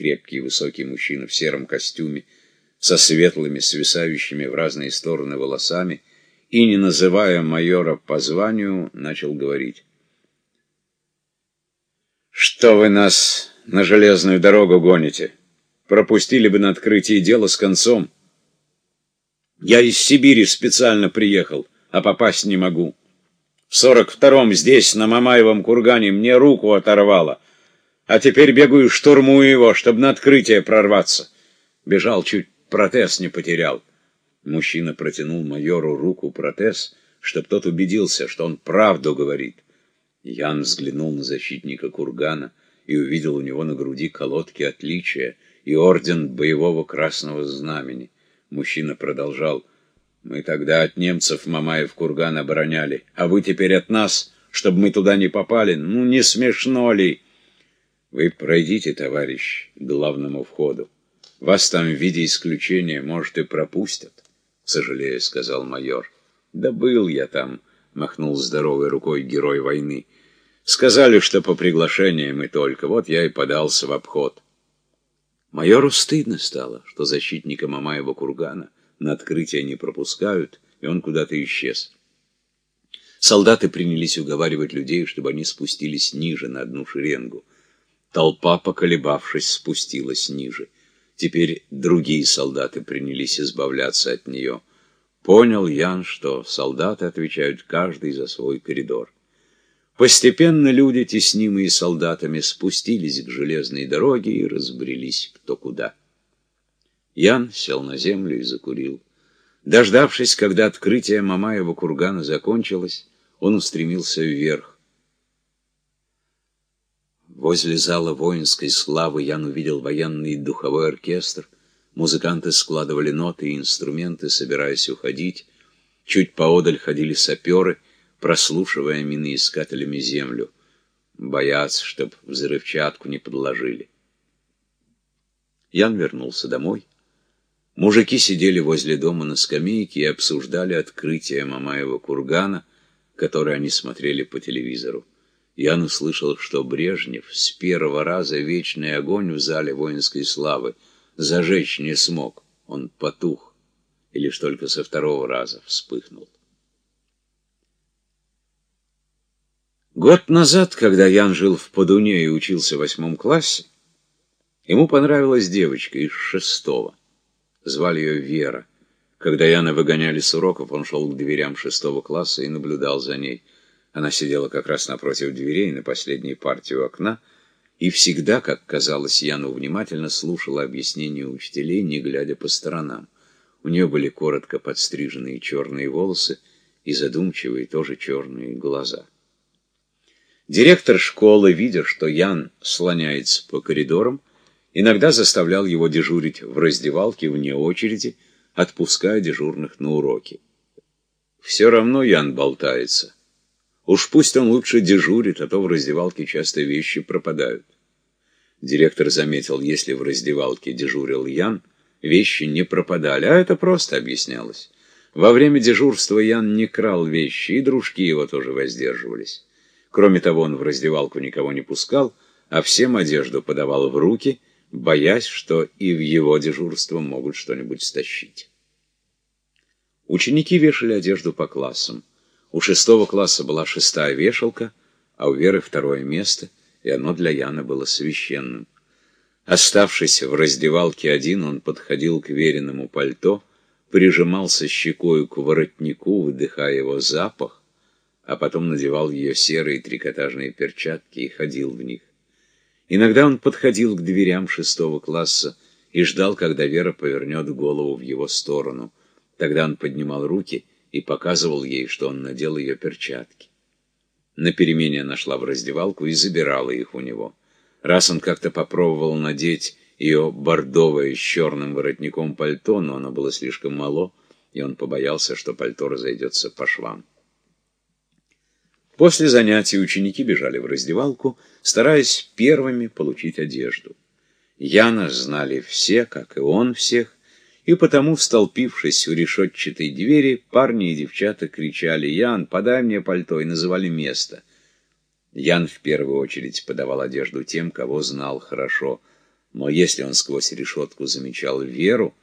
крепкий высокий мужчина в сером костюме, со светлыми, свисающими в разные стороны волосами, и, не называя майора по званию, начал говорить. «Что вы нас на железную дорогу гоните? Пропустили бы на открытие дела с концом. Я из Сибири специально приехал, а попасть не могу. В сорок втором здесь, на Мамаевом кургане, мне руку оторвало, а теперь бегаю штурмую его, чтобы на открытие прорваться. Бежал, чуть протез не потерял». Мужчина протянул майору руку протез, чтоб тот убедился, что он правду говорит. Ян взглянул на защитника кургана и увидел у него на груди колодки отличия и орден боевого красного знамени. Мужчина продолжал. «Мы тогда от немцев Мамаев курган обороняли, а вы теперь от нас, чтобы мы туда не попали? Ну, не смешно ли?» «Вы пройдите, товарищ, к главному входу. Вас там в виде исключения, может, и пропустят» сожалея, сказал майор. Да был я там, махнул здоровой рукой герой войны. Сказали, что по приглашениям и только. Вот я и подался в обход. Майору стыдно стало, что защитника Мамаева кургана на открытие не пропускают, и он куда-то исчез. Солдаты принялись уговаривать людей, чтобы они спустились ниже, на одну шеренгу. Толпа, поколебавшись, спустилась ниже. Теперь другие солдаты принялись избавляться от нее. Понял Ян, что солдаты отвечают каждый за свой коридор. Постепенно люди, теснимые солдатами, спустились к железной дороге и разбрелись кто куда. Ян сел на землю и закурил. Дождавшись, когда открытие Мамаева кургана закончилось, он устремился вверх. Возле зала воинской славы Ян увидел военный духовой оркестр. Музыканты складывали ноты и инструменты, собираясь уходить. Чуть поодаль ходили саперы, прослушивая миноискателями землю. Боятся, чтоб взрывчатку не подложили. Ян вернулся домой. Мужики сидели возле дома на скамейке и обсуждали открытие Мамаева кургана, которое они смотрели по телевизору. Ян услышал, что Брежнев с первого раза вечный огонь в зале воинской славы зажечь не смог. Он потух, и лишь только со второго раза вспыхнул. Год назад, когда Ян жил в Подуне и учился в восьмом классе, ему понравилась девочка из шестого. Звали ее Вера. Когда Яна выгоняли с уроков, он шел к дверям шестого класса и наблюдал за ней – она сидела как раз напротив дверей на последней партии у окна и всегда, как казалось Яну, внимательно слушала объяснения учителей, не глядя по сторонам. У нее были коротко подстриженные черные волосы и задумчивые тоже черные глаза. Директор школы, видя, что Ян слоняется по коридорам, иногда заставлял его дежурить в раздевалке вне очереди, отпуская дежурных на уроки. Все равно Ян болтается. Уж пусть он лучше дежурит, а то в раздевалке часто вещи пропадают. Директор заметил, если в раздевалке дежурил Ян, вещи не пропадали, а это просто объяснялось. Во время дежурства Ян не крал вещи, и дружки его тоже воздерживались. Кроме того, он в раздевалку никого не пускал, а всем одежду подавал в руки, боясь, что и в его дежурство могут что-нибудь стащить. Ученики вешали одежду по классам. У шестого класса была шестая вешалка, а у Веры второе место, и оно для Яна было священным. Оставшись в раздевалке один, он подходил к Вериному пальто, прижимался щекою к воротнику, выдыхая его запах, а потом надевал ее серые трикотажные перчатки и ходил в них. Иногда он подходил к дверям шестого класса и ждал, когда Вера повернет голову в его сторону. Тогда он поднимал руки и показывал ей, что он надел ее перчатки. На перемене она шла в раздевалку и забирала их у него. Раз он как-то попробовал надеть ее бордовое с черным воротником пальто, но оно было слишком мало, и он побоялся, что пальто разойдется по швам. После занятий ученики бежали в раздевалку, стараясь первыми получить одежду. Яна знали все, как и он всех, и потому, столпившись у решетчатой двери, парни и девчата кричали «Ян, подай мне пальто!» и называли место. Ян в первую очередь подавал одежду тем, кого знал хорошо. Но если он сквозь решетку замечал Веру,